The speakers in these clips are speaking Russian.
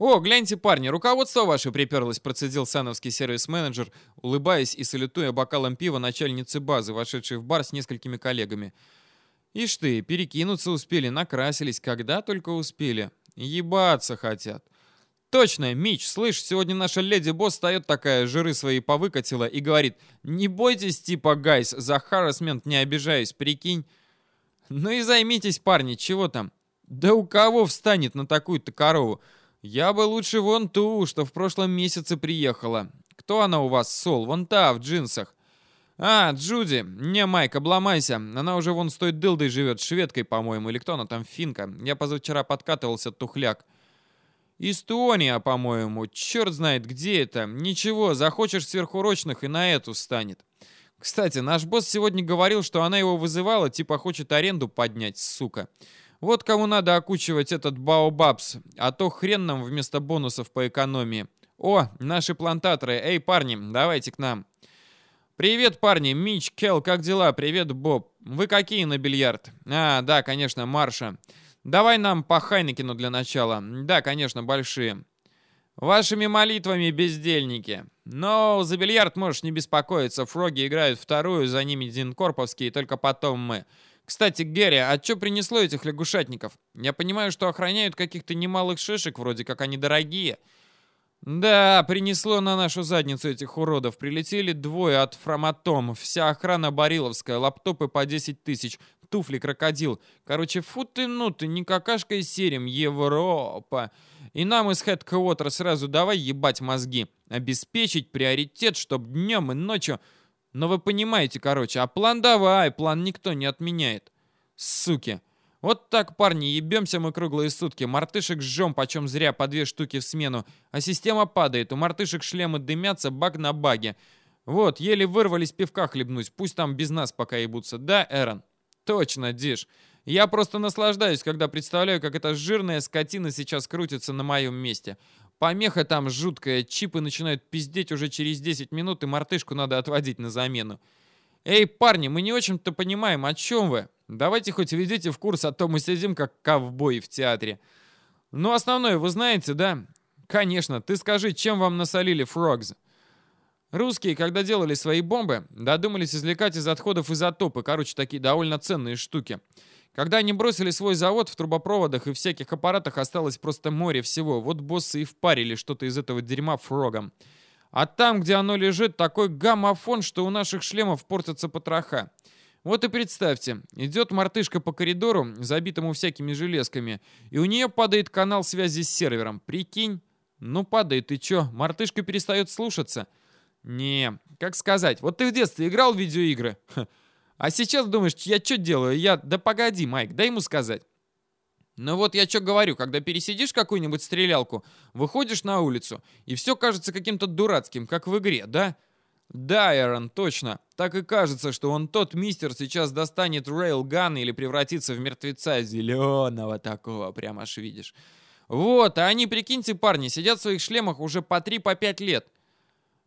«О, гляньте, парни, руководство ваше приперлось», процедил сановский сервис-менеджер, улыбаясь и салютуя бокалом пива начальницы базы, вошедшей в бар с несколькими коллегами. «Ишь ты, перекинуться успели, накрасились, когда только успели. Ебаться хотят». «Точно, Мич, слышь, сегодня наша леди-босс встает такая, жиры свои повыкатила и говорит, не бойтесь, типа, гайс, за харасмент не обижаюсь, прикинь». «Ну и займитесь, парни, чего там?» «Да у кого встанет на такую-то корову?» «Я бы лучше вон ту, что в прошлом месяце приехала. Кто она у вас, Сол? Вон та, в джинсах». «А, Джуди. Не, Майк, обломайся. Она уже вон с той дылдой живет, шведкой, по-моему, или кто она там, финка. Я позавчера подкатывался, тухляк». «Эстония, по-моему. Черт знает, где это. Ничего, захочешь сверхурочных и на эту станет». Кстати, наш босс сегодня говорил, что она его вызывала, типа хочет аренду поднять, сука. Вот кому надо окучивать этот Баобабс, а то хрен нам вместо бонусов по экономии. О, наши плантаторы. Эй, парни, давайте к нам. Привет, парни. Мич, Келл, как дела? Привет, Боб. Вы какие на бильярд? А, да, конечно, Марша. Давай нам по Хайнекину для начала. Да, конечно, большие. Вашими молитвами, бездельники. Но за бильярд можешь не беспокоиться. Фроги играют вторую, за ними Дин Корповский, и только потом мы. Кстати, Гэри, а что принесло этих лягушатников? Я понимаю, что охраняют каких-то немалых шишек, вроде как они дорогие. Да, принесло на нашу задницу этих уродов. Прилетели двое от Фроматом. Вся охрана Бариловская, лаптопы по 10 тысяч, туфли крокодил. Короче, фу ты, ну ты, не какашка из серим, Европа. И нам из Headquarter сразу давай ебать мозги. Обеспечить приоритет, чтоб днем и ночью... Но вы понимаете, короче, а план давай, план никто не отменяет. Суки. Вот так, парни, ебемся мы круглые сутки. Мартышек жжем почем зря по две штуки в смену. А система падает, у мартышек шлемы дымятся, баг на баге. Вот, еле вырвались пивка хлебнуть, пусть там без нас пока ебутся. Да, Эрон? Точно, Диш. Я просто наслаждаюсь, когда представляю, как эта жирная скотина сейчас крутится на моем месте. Помеха там жуткая, чипы начинают пиздеть уже через 10 минут, и мартышку надо отводить на замену. Эй, парни, мы не очень-то понимаем, о чем вы. Давайте хоть введите в курс, а то мы сидим как ковбои в театре. Ну, основное вы знаете, да? Конечно, ты скажи, чем вам насолили фрогз? Русские, когда делали свои бомбы, додумались извлекать из отходов изотопы, короче, такие довольно ценные штуки. Когда они бросили свой завод в трубопроводах и всяких аппаратах осталось просто море всего. Вот боссы и впарили что-то из этого дерьма фрогом. А там, где оно лежит, такой гаммофон, что у наших шлемов портятся потроха. Вот и представьте, идет мартышка по коридору, забитому всякими железками, и у нее падает канал связи с сервером. Прикинь? Ну падает, и чё, мартышка перестает слушаться? Не, как сказать, вот ты в детстве играл в видеоигры? Ха. А сейчас думаешь, я что делаю? Я... Да погоди, Майк, дай ему сказать. Ну вот я что говорю, когда пересидишь какую-нибудь стрелялку, выходишь на улицу, и все кажется каким-то дурацким, как в игре, да? Да, Эрон, точно. Так и кажется, что он тот мистер сейчас достанет рейлган или превратится в мертвеца зеленого такого, прямо аж видишь. Вот, а они, прикиньте, парни, сидят в своих шлемах уже по 3-5 по лет.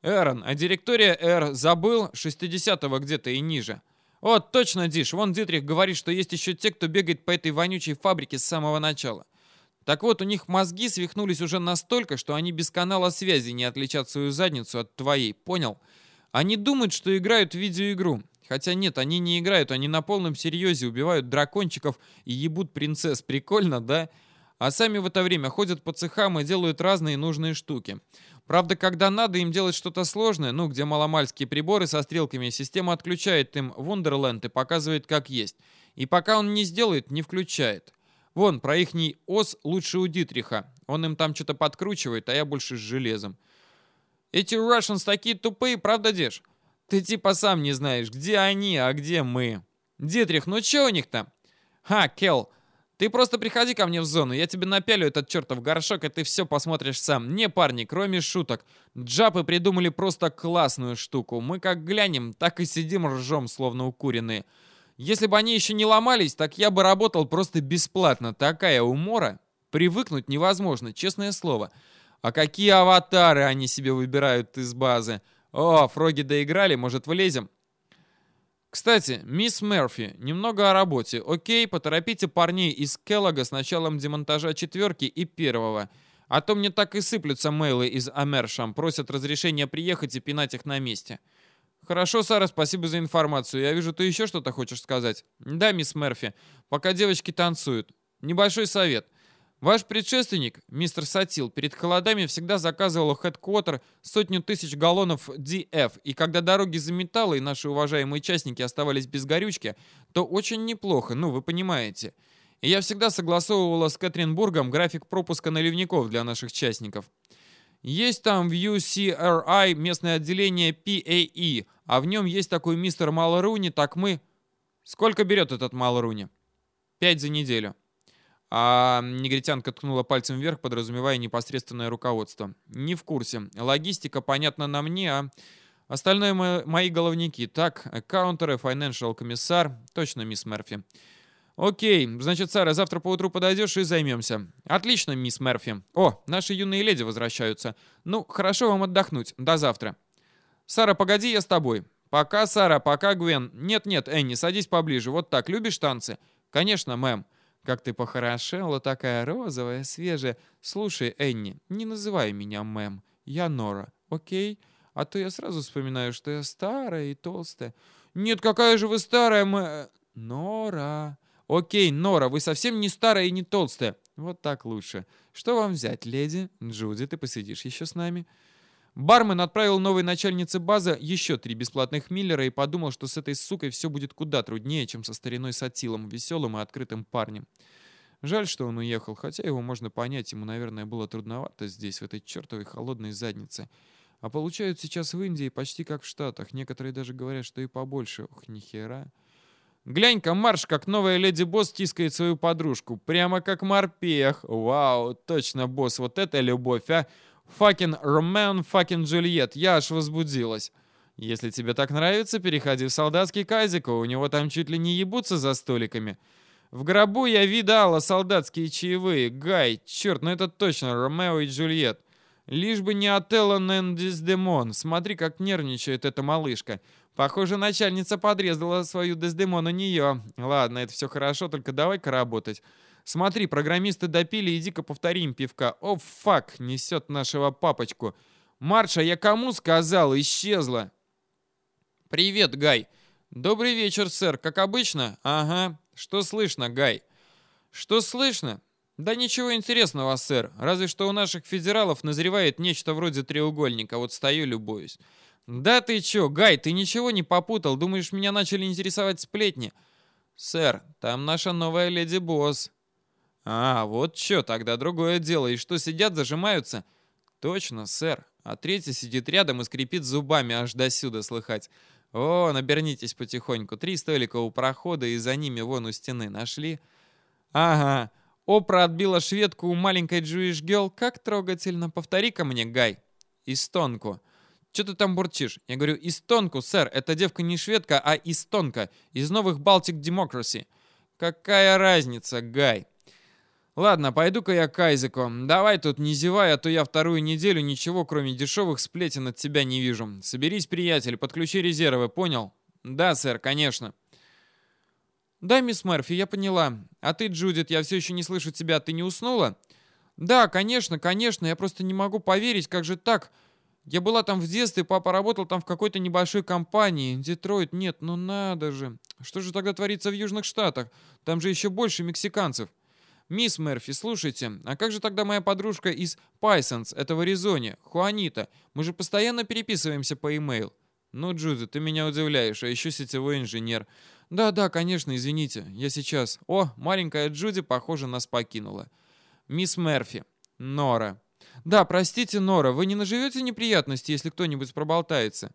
Эрон, а директория Р забыл 60-го где-то и ниже. «О, точно, Диш, вон Дитрих говорит, что есть еще те, кто бегает по этой вонючей фабрике с самого начала. Так вот, у них мозги свихнулись уже настолько, что они без канала связи не отличат свою задницу от твоей, понял? Они думают, что играют в видеоигру. Хотя нет, они не играют, они на полном серьезе убивают дракончиков и ебут принцесс. Прикольно, да? А сами в это время ходят по цехам и делают разные нужные штуки. Правда, когда надо им делать что-то сложное, ну, где маломальские приборы со стрелками, система отключает им Wonderland и показывает, как есть. И пока он не сделает, не включает. Вон, про ихний ос лучше у Дитриха. Он им там что-то подкручивает, а я больше с железом. Эти Russians такие тупые, правда, Деш? Ты типа сам не знаешь, где они, а где мы. Дитрих, ну что у них там? Ха, Келл, ты просто приходи ко мне в зону, я тебе напялю этот чертов горшок, и ты все посмотришь сам. Не, парни, кроме шуток. Джапы придумали просто классную штуку. Мы как глянем, так и сидим ржем, словно укуренные. Если бы они еще не ломались, так я бы работал просто бесплатно. Такая умора. Привыкнуть невозможно, честное слово. А какие аватары они себе выбирают из базы? О, фроги доиграли, может влезем? Кстати, мисс Мерфи, немного о работе. Окей, поторопите парней из Келлога с началом демонтажа четверки и первого. А то мне так и сыплются мейлы из Амершам, просят разрешения приехать и пинать их на месте. Хорошо, Сара, спасибо за информацию. Я вижу, ты еще что-то хочешь сказать. Да, мисс Мерфи, пока девочки танцуют. Небольшой совет. Ваш предшественник, мистер Сатил, перед холодами всегда заказывал в хедквотер сотню тысяч галлонов DF, и когда дороги заметало и наши уважаемые участники оставались без горючки, то очень неплохо, ну, вы понимаете. И я всегда согласовывала с Кэтринбургом график пропуска наливников для наших частников. Есть там в UCRI местное отделение PAE, а в нем есть такой мистер Малруни, так мы... Сколько берет этот Малруни? Пять за неделю. А негритянка ткнула пальцем вверх, подразумевая непосредственное руководство. Не в курсе. Логистика понятна на мне, а остальное мои головники. Так, аккаунтеры, financial комиссар. Точно, мисс Мерфи. Окей, значит, Сара, завтра поутру подойдешь и займемся. Отлично, мисс Мерфи. О, наши юные леди возвращаются. Ну, хорошо вам отдохнуть. До завтра. Сара, погоди, я с тобой. Пока, Сара, пока, Гвен. Нет-нет, Энни, садись поближе. Вот так, любишь танцы? Конечно, мэм. Как ты похорошела, такая розовая, свежая. Слушай, Энни, не называй меня мэм. Я Нора, окей? А то я сразу вспоминаю, что я старая и толстая. Нет, какая же вы старая, мэ... Нора. Окей, Нора, вы совсем не старая и не толстая. Вот так лучше. Что вам взять, леди? Джуди, ты посидишь еще с нами? Бармен отправил новой начальнице базы еще три бесплатных миллера и подумал, что с этой сукой все будет куда труднее, чем со стариной Сатилом, веселым и открытым парнем. Жаль, что он уехал, хотя его можно понять, ему, наверное, было трудновато здесь, в этой чертовой холодной заднице. А получают сейчас в Индии почти как в Штатах. Некоторые даже говорят, что и побольше. Ох, нихера. Глянь-ка, Марш, как новая леди Босс тискает свою подружку. Прямо как морпех. Вау, точно, босс, вот это любовь, а. Факин Ромеон, факин Джульет. Я аж возбудилась. Если тебе так нравится, переходи в солдатский казико. У него там чуть ли не ебутся за столиками. В гробу я видала солдатские чаевые. Гай, черт, ну это точно Ромео и Джульет. Лишь бы не Отелло Нендиздемон. Смотри, как нервничает эта малышка. Похоже, начальница подрезала свою Дездемон у нее. Ладно, это все хорошо, только давай-ка работать. Смотри, программисты допили, иди-ка повторим пивка. О, фак, несет нашего папочку. Марша, я кому сказал? Исчезла. Привет, Гай. Добрый вечер, сэр. Как обычно? Ага. Что слышно, Гай? Что слышно? Да ничего интересного, сэр. Разве что у наших федералов назревает нечто вроде треугольника. Вот стою, любуюсь. Да ты чё, Гай, ты ничего не попутал? Думаешь, меня начали интересовать сплетни? Сэр, там наша новая леди-босс. «А, вот что, тогда другое дело. И что, сидят, зажимаются?» «Точно, сэр. А третий сидит рядом и скрипит зубами, аж до сюда слыхать. О, набернитесь потихоньку. Три столика у прохода и за ними вон у стены. Нашли?» «Ага. Опра отбила шведку у маленькой Джуиш Гелл. Как трогательно. Повтори-ка мне, Гай. Истонку. Что ты там бурчишь? Я говорю, истонку, сэр. Эта девка не шведка, а истонка. Из новых Балтик Демокраси. Какая разница, Гай?» Ладно, пойду-ка я к Айзеку. Давай тут не зевай, а то я вторую неделю ничего, кроме дешевых сплетен от тебя не вижу. Соберись, приятель, подключи резервы, понял? Да, сэр, конечно. Да, мисс Мерфи, я поняла. А ты, Джудит, я все еще не слышу тебя. Ты не уснула? Да, конечно, конечно. Я просто не могу поверить, как же так? Я была там в детстве, папа работал там в какой-то небольшой компании. Детройт, нет, ну надо же. Что же тогда творится в Южных Штатах? Там же еще больше мексиканцев. «Мисс Мерфи, слушайте, а как же тогда моя подружка из Пайсонс, это в Аризоне, Хуанита? Мы же постоянно переписываемся по e-mail». «Ну, Джуди, ты меня удивляешь, а еще сетевой инженер». «Да-да, конечно, извините, я сейчас...» «О, маленькая Джуди, похоже, нас покинула». «Мисс Мерфи. Нора». «Да, простите, Нора, вы не наживете неприятности, если кто-нибудь проболтается?»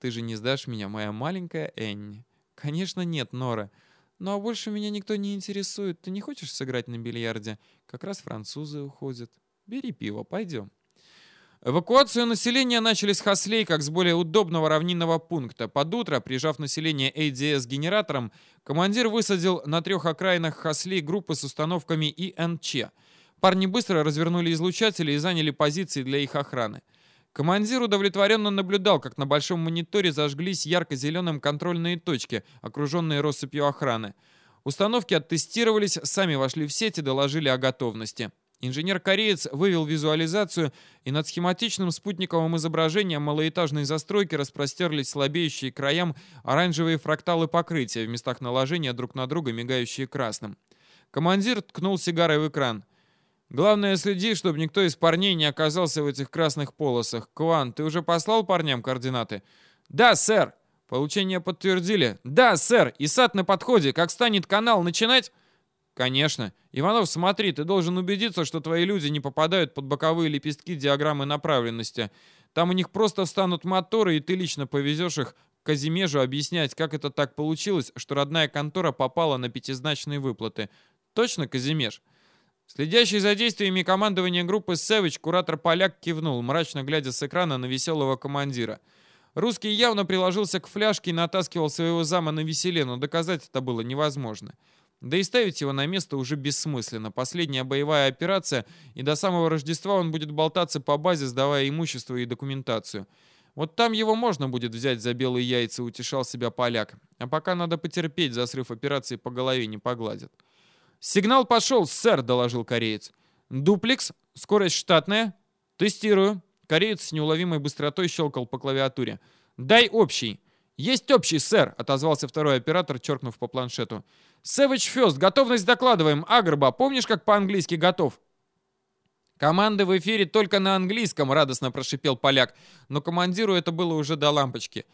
«Ты же не сдашь меня, моя маленькая Энни». «Конечно нет, Нора». Ну а больше меня никто не интересует. Ты не хочешь сыграть на бильярде? Как раз французы уходят. Бери пиво, пойдем. Эвакуацию населения начали с Хаслей, как с более удобного равнинного пункта. Под утро, прижав население ADS генератором, командир высадил на трех окраинах Хаслей группы с установками ИНЧ. Парни быстро развернули излучатели и заняли позиции для их охраны. Командир удовлетворенно наблюдал, как на большом мониторе зажглись ярко-зеленым контрольные точки, окруженные россыпью охраны. Установки оттестировались, сами вошли в сеть и доложили о готовности. Инженер-кореец вывел визуализацию, и над схематичным спутниковым изображением малоэтажной застройки распростерлись слабеющие краям оранжевые фракталы покрытия в местах наложения друг на друга, мигающие красным. Командир ткнул сигарой в экран. «Главное, следи, чтобы никто из парней не оказался в этих красных полосах. Кван, ты уже послал парням координаты?» «Да, сэр!» «Получение подтвердили?» «Да, сэр! ИСАТ на подходе. Как станет канал, начинать?» «Конечно. Иванов, смотри, ты должен убедиться, что твои люди не попадают под боковые лепестки диаграммы направленности. Там у них просто встанут моторы, и ты лично повезешь их к Казимежу объяснять, как это так получилось, что родная контора попала на пятизначные выплаты. Точно, Казимеж?» Следящий за действиями командования группы Сэвич, куратор-поляк кивнул, мрачно глядя с экрана на веселого командира. Русский явно приложился к фляжке и натаскивал своего зама на веселе, но доказать это было невозможно. Да и ставить его на место уже бессмысленно. Последняя боевая операция, и до самого Рождества он будет болтаться по базе, сдавая имущество и документацию. Вот там его можно будет взять за белые яйца, утешал себя поляк. А пока надо потерпеть, за срыв операции по голове не погладят. «Сигнал пошел, сэр», — доложил кореец. «Дуплекс, скорость штатная. Тестирую». Кореец с неуловимой быстротой щелкал по клавиатуре. «Дай общий». «Есть общий, сэр», — отозвался второй оператор, черкнув по планшету. «Сэвидж Фест, готовность докладываем. Агрба, помнишь, как по-английски готов?» «Команды в эфире только на английском», — радостно прошипел поляк. Но командиру это было уже до лампочки.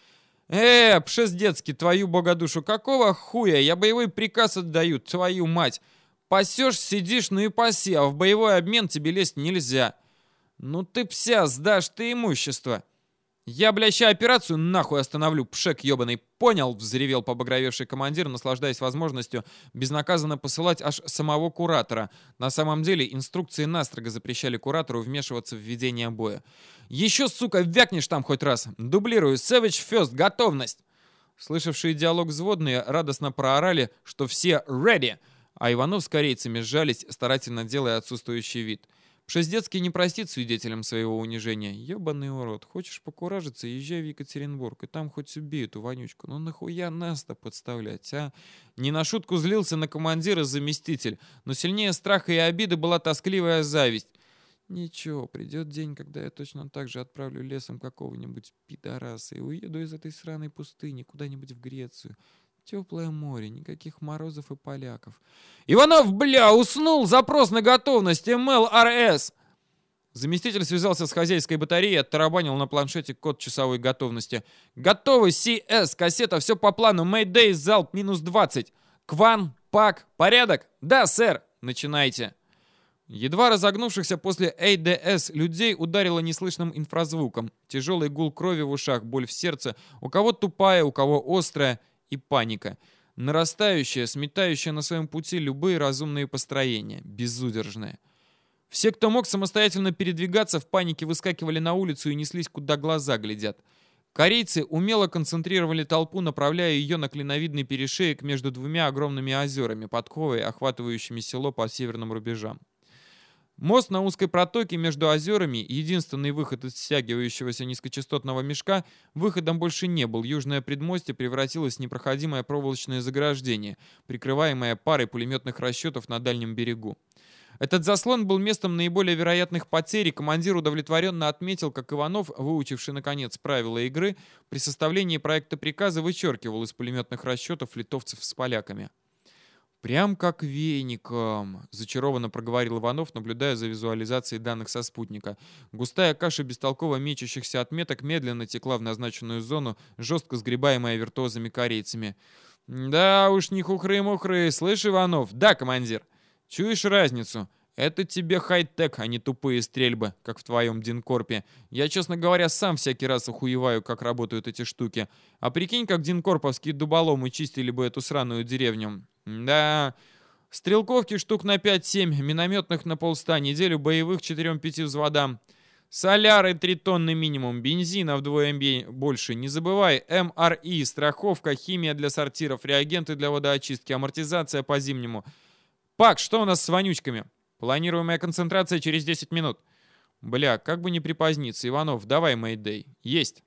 «Э, пшездецкий, твою богодушу, какого хуя? Я боевой приказ отдаю, твою мать! Пасешь, сидишь, ну и паси, а в боевой обмен тебе лезть нельзя. Ну ты пся, сдашь ты имущество!» «Я, бля, ща операцию нахуй остановлю, пшек ебаный, понял?» — взревел побагровевший командир, наслаждаясь возможностью безнаказанно посылать аж самого куратора. На самом деле инструкции настрого запрещали куратору вмешиваться в ведение боя. «Еще, сука, вякнешь там хоть раз! Дублирую! Savage First! Готовность!» Слышавшие диалог взводные радостно проорали, что все «ready!», а Иванов с корейцами сжались, старательно делая отсутствующий вид — Пшездецкий не простит свидетелям своего унижения. Ёбаный урод, хочешь покуражиться, езжай в Екатеринбург, и там хоть убей эту вонючку. Ну нахуя нас-то подставлять, а? Не на шутку злился на командира заместитель, но сильнее страха и обиды была тоскливая зависть. Ничего, придет день, когда я точно так же отправлю лесом какого-нибудь пидораса и уеду из этой сраной пустыни куда-нибудь в Грецию. Теплое море, никаких морозов и поляков. «Иванов, бля, уснул! Запрос на готовность! МЛРС!» Заместитель связался с хозяйской батареей и оттарабанил на планшете код часовой готовности. «Готовы, СС! Кассета, все по плану. Мэйдэй, залп, минус 20. Кван, пак, порядок? Да, сэр! Начинайте!» Едва разогнувшихся после АДС людей ударило неслышным инфразвуком. Тяжелый гул крови в ушах, боль в сердце. У кого тупая, у кого острая — и паника, нарастающая, сметающая на своем пути любые разумные построения, безудержная. Все, кто мог самостоятельно передвигаться, в панике выскакивали на улицу и неслись, куда глаза глядят. Корейцы умело концентрировали толпу, направляя ее на клиновидный перешеек между двумя огромными озерами, подковой, охватывающими село по северным рубежам. Мост на узкой протоке между озерами, единственный выход из стягивающегося низкочастотного мешка, выходом больше не был. Южное предмостье превратилось в непроходимое проволочное заграждение, прикрываемое парой пулеметных расчетов на дальнем берегу. Этот заслон был местом наиболее вероятных потерь, и командир удовлетворенно отметил, как Иванов, выучивший наконец правила игры, при составлении проекта приказа вычеркивал из пулеметных расчетов литовцев с поляками. «Прям как веником», — зачарованно проговорил Иванов, наблюдая за визуализацией данных со спутника. Густая каша бестолково мечущихся отметок медленно текла в назначенную зону, жестко сгребаемая виртуозами корейцами. «Да уж не хухры-мухры, слышь, Иванов?» «Да, командир». «Чуешь разницу?» Это тебе хай-тек, а не тупые стрельбы, как в твоем Динкорпе. Я, честно говоря, сам всякий раз охуеваю, как работают эти штуки. А прикинь, как Динкорповские дуболомы чистили бы эту сраную деревню. Да, стрелковки штук на 5-7, минометных на полста, неделю боевых 4-5 взводам. Соляры 3 тонны минимум, бензина вдвое больше. Не забывай, МРИ, страховка, химия для сортиров, реагенты для водоочистки, амортизация по зимнему. Пак, что у нас с вонючками? Планируемая концентрация через 10 минут. Бля, как бы не припоздниться. Иванов, давай, Мэйдэй. Есть.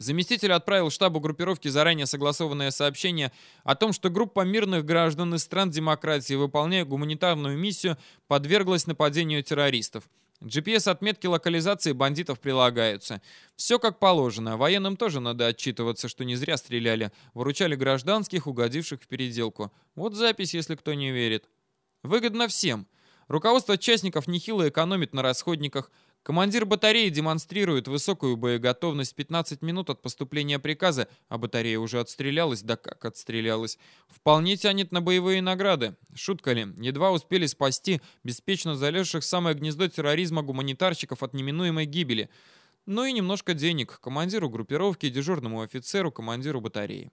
Заместитель отправил штабу группировки заранее согласованное сообщение о том, что группа мирных граждан из стран демократии, выполняя гуманитарную миссию, подверглась нападению террористов. GPS-отметки локализации бандитов прилагаются. Все как положено. Военным тоже надо отчитываться, что не зря стреляли. Выручали гражданских, угодивших в переделку. Вот запись, если кто не верит. Выгодно всем. Руководство частников нехило экономит на расходниках. Командир батареи демонстрирует высокую боеготовность 15 минут от поступления приказа, а батарея уже отстрелялась, да как отстрелялась. Вполне тянет на боевые награды. Шутка ли, едва успели спасти беспечно залезших в самое гнездо терроризма гуманитарщиков от неминуемой гибели. Ну и немножко денег командиру группировки, дежурному офицеру, командиру батареи.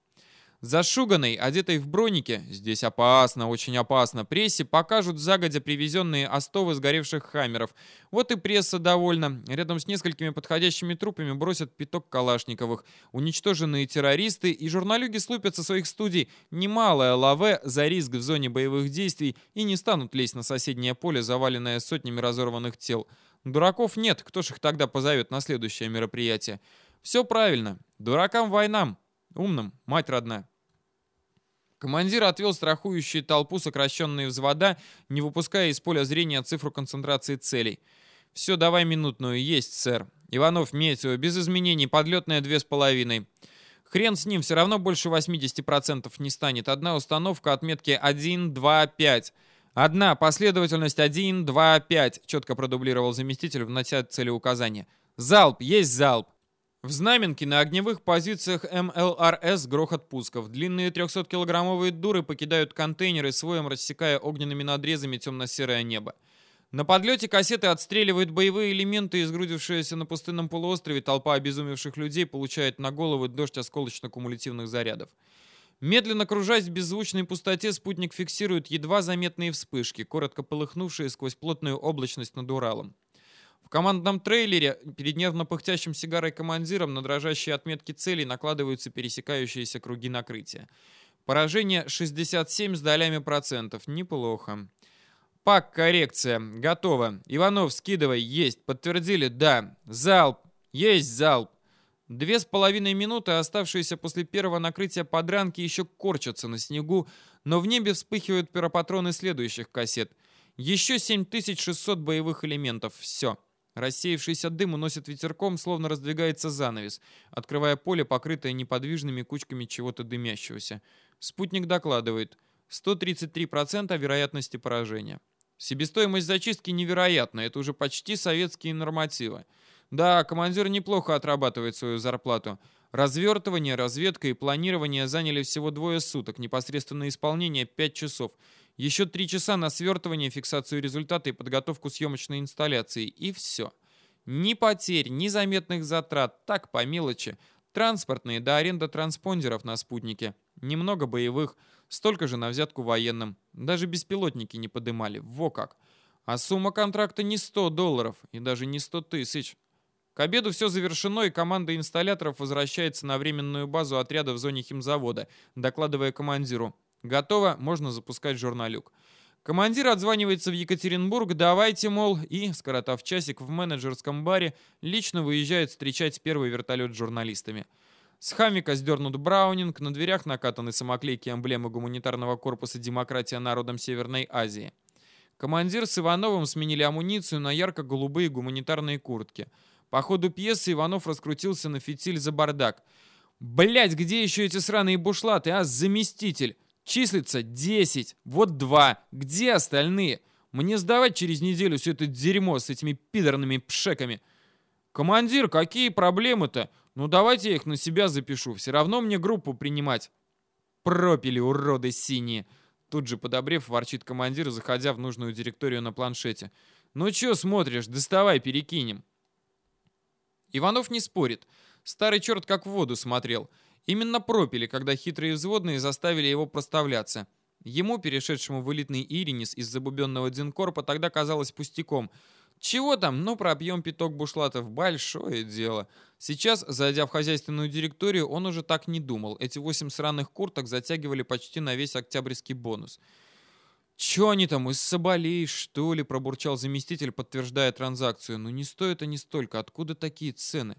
Зашуганной, одетой в броники, здесь опасно, очень опасно, прессе покажут загодя привезенные остовы сгоревших хаммеров. Вот и пресса довольна. Рядом с несколькими подходящими трупами бросят пяток калашниковых. Уничтоженные террористы и журналюги слупят со своих студий немалое лаве за риск в зоне боевых действий и не станут лезть на соседнее поле, заваленное сотнями разорванных тел. Дураков нет, кто ж их тогда позовет на следующее мероприятие? Все правильно. Дуракам войнам. Умным, мать родная. Командир отвел страхующую толпу сокращенные взвода, не выпуская из поля зрения цифру концентрации целей. «Все, давай минутную. Есть, сэр. Иванов, Метео, без изменений, подлетная две с половиной. Хрен с ним, все равно больше 80% не станет. Одна установка отметки 1, 2, 5. Одна, последовательность 1, 2, 5», четко продублировал заместитель, внося целеуказание. «Залп, есть залп. В Знаменке на огневых позициях МЛРС грохот пусков. Длинные 300-килограммовые дуры покидают контейнеры, своем рассекая огненными надрезами темно-серое небо. На подлете кассеты отстреливают боевые элементы, изгрудившиеся на пустынном полуострове толпа обезумевших людей получает на головы дождь осколочно-кумулятивных зарядов. Медленно кружась в беззвучной пустоте, спутник фиксирует едва заметные вспышки, коротко полыхнувшие сквозь плотную облачность над Уралом. В командном трейлере перед нервно пыхтящим сигарой командиром на дрожащие отметки целей накладываются пересекающиеся круги накрытия. Поражение 67 с долями процентов. Неплохо. Пак, коррекция. Готово. Иванов, скидывай. Есть. Подтвердили? Да. Залп. Есть залп. Две с половиной минуты, оставшиеся после первого накрытия подранки, еще корчатся на снегу, но в небе вспыхивают пиропатроны следующих кассет. Еще 7600 боевых элементов. Все. Рассеявшийся дым уносит ветерком, словно раздвигается занавес, открывая поле, покрытое неподвижными кучками чего-то дымящегося. Спутник докладывает. 133% вероятности поражения. Себестоимость зачистки невероятна, это уже почти советские нормативы. Да, командир неплохо отрабатывает свою зарплату. Развертывание, разведка и планирование заняли всего двое суток, непосредственное исполнение 5 часов – еще три часа на свертывание, фиксацию результата и подготовку съемочной инсталляции. И все. Ни потерь, ни заметных затрат. Так, по мелочи. Транспортные до аренда транспондеров на спутнике. Немного боевых. Столько же на взятку военным. Даже беспилотники не подымали. Во как. А сумма контракта не 100 долларов. И даже не 100 тысяч. К обеду все завершено, и команда инсталляторов возвращается на временную базу отряда в зоне химзавода, докладывая командиру. Готово, можно запускать журналюк. Командир отзванивается в Екатеринбург, давайте, мол, и, скоротав часик в менеджерском баре, лично выезжает встречать первый вертолет с журналистами. С хамика сдернут браунинг, на дверях накатаны самоклейки эмблемы гуманитарного корпуса «Демократия народам Северной Азии». Командир с Ивановым сменили амуницию на ярко-голубые гуманитарные куртки. По ходу пьесы Иванов раскрутился на фитиль за бардак. «Блядь, где еще эти сраные бушлаты, а, заместитель?» Числится 10. Вот два. Где остальные? Мне сдавать через неделю все это дерьмо с этими пидорными пшеками. Командир, какие проблемы-то? Ну давайте я их на себя запишу. Все равно мне группу принимать. Пропили, уроды синие. Тут же подобрев, ворчит командир, заходя в нужную директорию на планшете. «Ну чё смотришь? Доставай, перекинем». Иванов не спорит. Старый черт как в воду смотрел. Именно пропили, когда хитрые взводные заставили его проставляться. Ему, перешедшему в элитный Иринис из забубенного Динкорпа, тогда казалось пустяком. Чего там, ну пропьем пяток бушлатов, большое дело. Сейчас, зайдя в хозяйственную директорию, он уже так не думал. Эти восемь сраных курток затягивали почти на весь октябрьский бонус. «Чё они там, из соболей, что ли?» – пробурчал заместитель, подтверждая транзакцию. «Ну не стоит они столько, откуда такие цены?»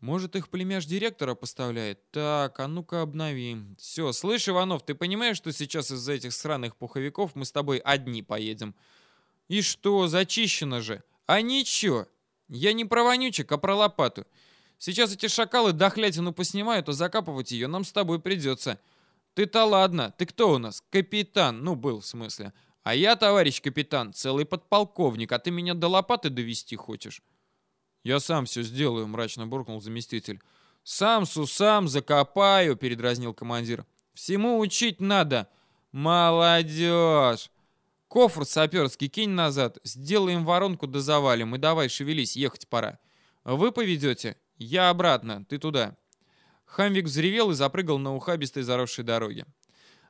Может, их племяш директора поставляет? Так, а ну-ка обновим. Все, слышь, Иванов, ты понимаешь, что сейчас из-за этих сраных пуховиков мы с тобой одни поедем? И что, зачищено же? А ничего. Я не про вонючек, а про лопату. Сейчас эти шакалы дохлятину поснимают, а закапывать ее нам с тобой придется. Ты-то ладно, ты кто у нас? Капитан, ну был в смысле. А я, товарищ капитан, целый подполковник, а ты меня до лопаты довести хочешь? «Я сам все сделаю», — мрачно буркнул заместитель. «Сам сусам закопаю», — передразнил командир. «Всему учить надо. Молодежь!» «Кофр саперский кинь назад, сделаем воронку да завалим, и давай шевелись, ехать пора. Вы поведете? Я обратно, ты туда». Хамвик взревел и запрыгал на ухабистой заросшей дороге.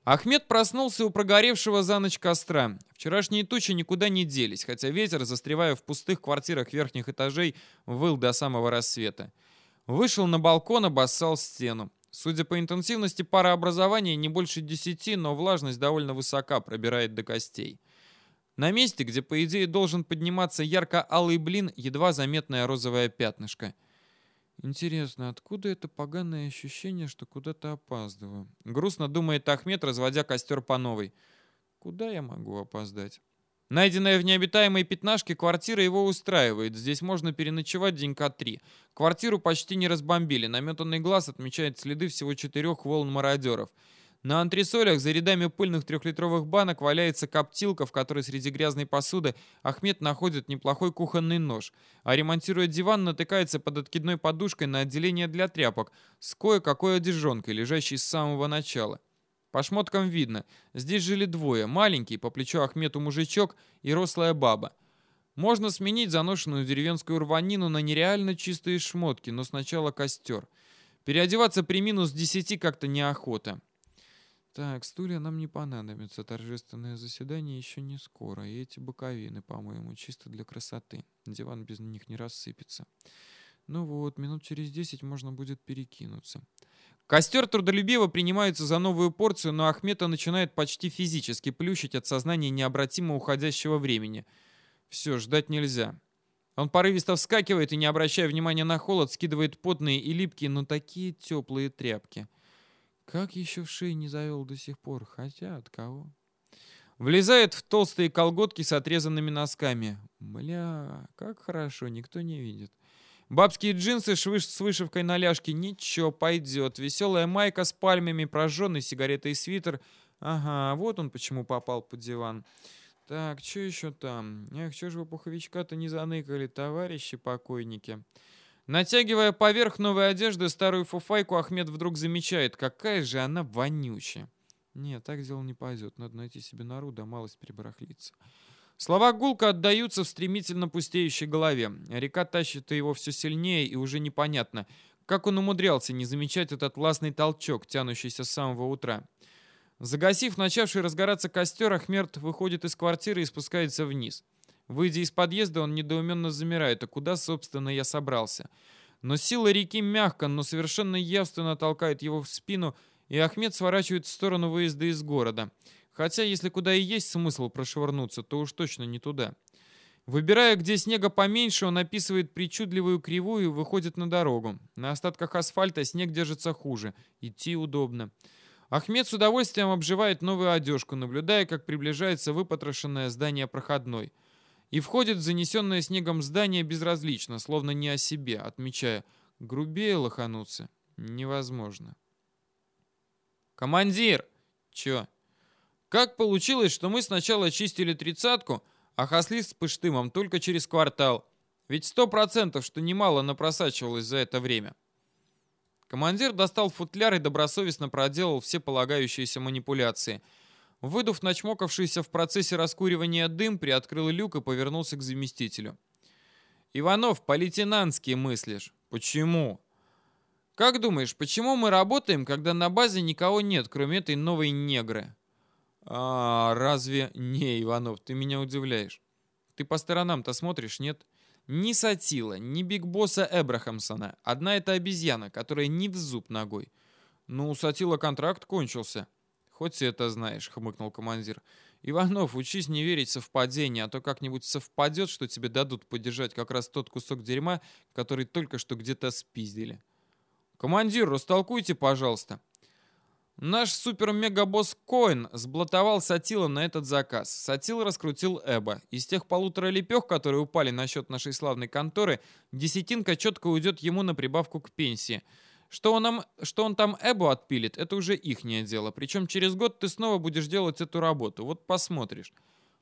Ахмед проснулся у прогоревшего за ночь костра. Вчерашние тучи никуда не делись, хотя ветер, застревая в пустых квартирах верхних этажей, выл до самого рассвета. Вышел на балкон, обоссал стену. Судя по интенсивности парообразования, не больше десяти, но влажность довольно высока, пробирает до костей. На месте, где, по идее, должен подниматься ярко-алый блин, едва заметное розовое пятнышко — Интересно, откуда это поганое ощущение, что куда-то опаздываю? Грустно думает Ахмед, разводя костер по новой. Куда я могу опоздать? Найденная в необитаемой пятнашке квартира его устраивает. Здесь можно переночевать денька три. Квартиру почти не разбомбили. Наметанный глаз отмечает следы всего четырех волн мародеров. На антресолях за рядами пыльных трехлитровых банок валяется коптилка, в которой среди грязной посуды Ахмед находит неплохой кухонный нож, а ремонтируя диван, натыкается под откидной подушкой на отделение для тряпок с кое-какой одежонкой, лежащей с самого начала. По шмоткам видно, здесь жили двое, маленький, по плечу Ахмету мужичок и рослая баба. Можно сменить заношенную деревенскую рванину на нереально чистые шмотки, но сначала костер. Переодеваться при минус десяти как-то неохота. Так, стулья нам не понадобятся. Торжественное заседание еще не скоро. И эти боковины, по-моему, чисто для красоты. Диван без них не рассыпется. Ну вот, минут через десять можно будет перекинуться. Костер трудолюбиво принимается за новую порцию, но Ахмета начинает почти физически плющить от сознания необратимо уходящего времени. Все, ждать нельзя. Он порывисто вскакивает и, не обращая внимания на холод, скидывает потные и липкие, но такие теплые тряпки — как еще в шее не завел до сих пор? Хотя от кого? Влезает в толстые колготки с отрезанными носками. Бля, как хорошо, никто не видит. Бабские джинсы с вышивкой на ляжке. Ничего, пойдет. Веселая майка с пальмами, прожженный сигаретой свитер. Ага, вот он почему попал под диван. Так, что еще там? Эх, что же вы пуховичка-то не заныкали, товарищи покойники? Натягивая поверх новой одежды старую фуфайку, Ахмед вдруг замечает, какая же она вонючая. Нет, так дело не пойдет. Надо найти себе нору, да малость перебарахлиться. Слова гулко отдаются в стремительно пустеющей голове. Река тащит его все сильнее, и уже непонятно, как он умудрялся не замечать этот властный толчок, тянущийся с самого утра. Загасив начавший разгораться костер, Ахмед выходит из квартиры и спускается вниз. Выйдя из подъезда, он недоуменно замирает. А куда, собственно, я собрался? Но сила реки мягко, но совершенно явственно толкает его в спину, и Ахмед сворачивает в сторону выезда из города. Хотя, если куда и есть смысл прошвырнуться, то уж точно не туда. Выбирая, где снега поменьше, он описывает причудливую кривую и выходит на дорогу. На остатках асфальта снег держится хуже. Идти удобно. Ахмед с удовольствием обживает новую одежку, наблюдая, как приближается выпотрошенное здание проходной и входит в занесенное снегом здание безразлично, словно не о себе, отмечая «грубее лохануться невозможно». «Командир!» «Чё?» «Как получилось, что мы сначала чистили тридцатку, а хасли с пыштымом только через квартал? Ведь сто процентов, что немало напросачивалось за это время». Командир достал футляр и добросовестно проделал все полагающиеся манипуляции – Выдув начмокавшийся в процессе раскуривания дым, приоткрыл люк и повернулся к заместителю. «Иванов, по-лейтенантски мыслишь. Почему?» «Как думаешь, почему мы работаем, когда на базе никого нет, кроме этой новой негры?» «А, разве...» «Не, Иванов, ты меня удивляешь. Ты по сторонам-то смотришь, нет?» Ни Сатила, ни Биг Босса Эбрахамсона. Одна эта обезьяна, которая не в зуб ногой. Ну, у Сатила контракт кончился. Хоть и это знаешь», — хмыкнул командир. «Иванов, учись не верить в совпадение, а то как-нибудь совпадет, что тебе дадут поддержать как раз тот кусок дерьма, который только что где-то спиздили». «Командир, растолкуйте, пожалуйста». Наш супер-мега-босс Коин сблатовал Сатила на этот заказ. Сатил раскрутил Эба. Из тех полутора лепех, которые упали на счет нашей славной конторы, десятинка четко уйдет ему на прибавку к пенсии. Что он, нам, что он там Эбу отпилит, это уже ихнее дело. Причем через год ты снова будешь делать эту работу. Вот посмотришь.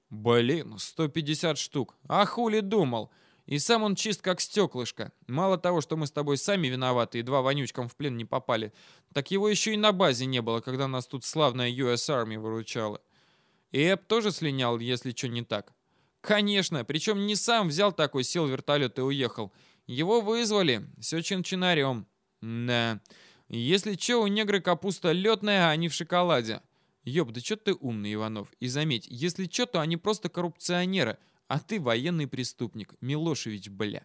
Блин, 150 штук. А хули думал? И сам он чист как стеклышко. Мало того, что мы с тобой сами виноваты и два вонючкам в плен не попали, так его еще и на базе не было, когда нас тут славная US Army выручала. И Эб тоже слинял, если что не так. Конечно, причем не сам взял такой, сел вертолет и уехал. Его вызвали, все чин-чинарем. Да, если что, у негры капуста летная, а не в шоколаде. Ёб, да чё ты умный, Иванов. И заметь, если чё, то они просто коррупционеры, а ты военный преступник, Милошевич, бля.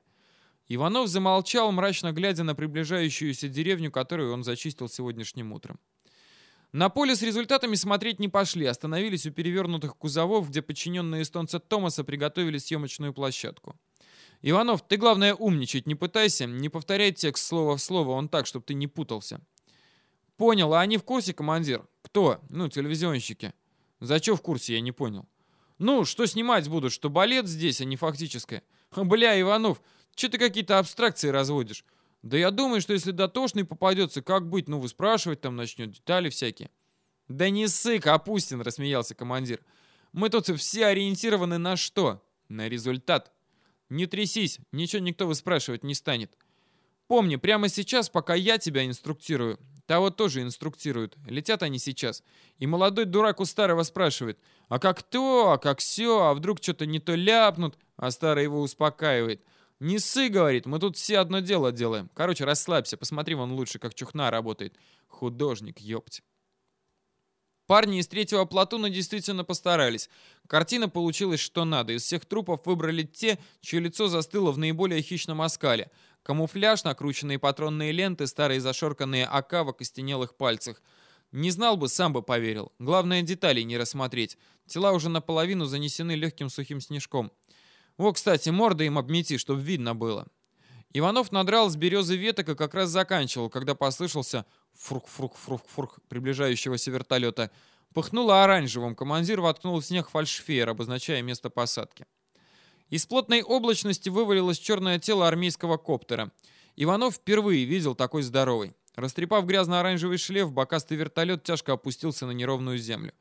Иванов замолчал, мрачно глядя на приближающуюся деревню, которую он зачистил сегодняшним утром. На поле с результатами смотреть не пошли, остановились у перевернутых кузовов, где подчиненные эстонца Томаса приготовили съемочную площадку. «Иванов, ты, главное, умничать не пытайся, не повторяй текст слово в слово, он так, чтобы ты не путался». «Понял, а они в курсе, командир?» «Кто?» «Ну, телевизионщики». «За что в курсе, я не понял». Ну, что снимать будут, что балет здесь, а не фактическое? Бля, Иванов, че ты какие-то абстракции разводишь? Да я думаю, что если дотошный попадется, как быть? Ну, вы спрашивать там начнет, детали всякие. Да не ссы, Капустин, рассмеялся командир. Мы тут все ориентированы на что? На результат. Не трясись, ничего никто выспрашивать не станет. Помни, прямо сейчас, пока я тебя инструктирую, того тоже инструктируют. Летят они сейчас. И молодой дурак у старого спрашивает, а как то, а как все, а вдруг что-то не то ляпнут, а старый его успокаивает. Не ссы, говорит, мы тут все одно дело делаем. Короче, расслабься, посмотри вон лучше, как чухна работает. Художник, ёпть. Парни из третьего платуна действительно постарались. Картина получилась что надо. Из всех трупов выбрали те, чье лицо застыло в наиболее хищном оскале. Камуфляж, накрученные патронные ленты, старые зашорканные АК в окостенелых пальцах. Не знал бы, сам бы поверил. Главное, деталей не рассмотреть. Тела уже наполовину занесены легким сухим снежком. О, кстати, морда им обмети, чтобы видно было. Иванов надрал с березы веток и как раз заканчивал, когда послышался фрук-фрук-фрук-фрук приближающегося вертолета. Пыхнуло оранжевым, командир воткнул снег фальшфейер, обозначая место посадки. Из плотной облачности вывалилось черное тело армейского коптера. Иванов впервые видел такой здоровый. Растрепав грязно-оранжевый шлейф, бокастый вертолет тяжко опустился на неровную землю.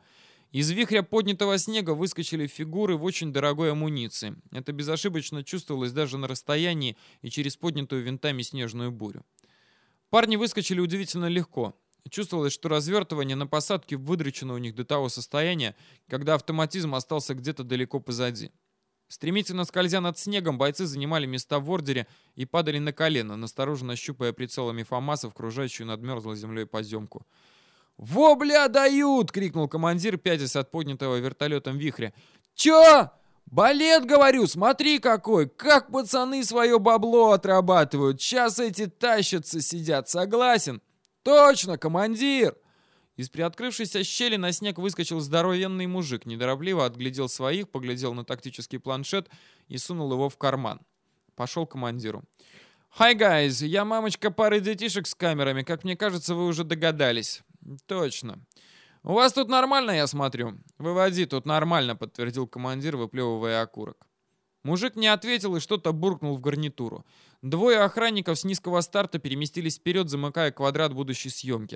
Из вихря поднятого снега выскочили фигуры в очень дорогой амуниции. Это безошибочно чувствовалось даже на расстоянии и через поднятую винтами снежную бурю. Парни выскочили удивительно легко. Чувствовалось, что развертывание на посадке выдрючено у них до того состояния, когда автоматизм остался где-то далеко позади. Стремительно скользя над снегом, бойцы занимали места в ордере и падали на колено, настороженно щупая прицелами ФАМАСов, кружащую над мерзлой землей поземку. «Во, бля, дают!» — крикнул командир, пятясь от поднятого вертолетом вихря. «Чё? Балет, говорю, смотри какой! Как пацаны свое бабло отрабатывают! Сейчас эти тащатся, сидят, согласен?» «Точно, командир!» Из приоткрывшейся щели на снег выскочил здоровенный мужик, недоробливо отглядел своих, поглядел на тактический планшет и сунул его в карман. Пошел к командиру. «Hi, guys! Я мамочка пары детишек с камерами. Как мне кажется, вы уже догадались». «Точно. У вас тут нормально, я смотрю?» «Выводи, тут нормально», — подтвердил командир, выплевывая окурок. Мужик не ответил и что-то буркнул в гарнитуру. Двое охранников с низкого старта переместились вперед, замыкая квадрат будущей съемки.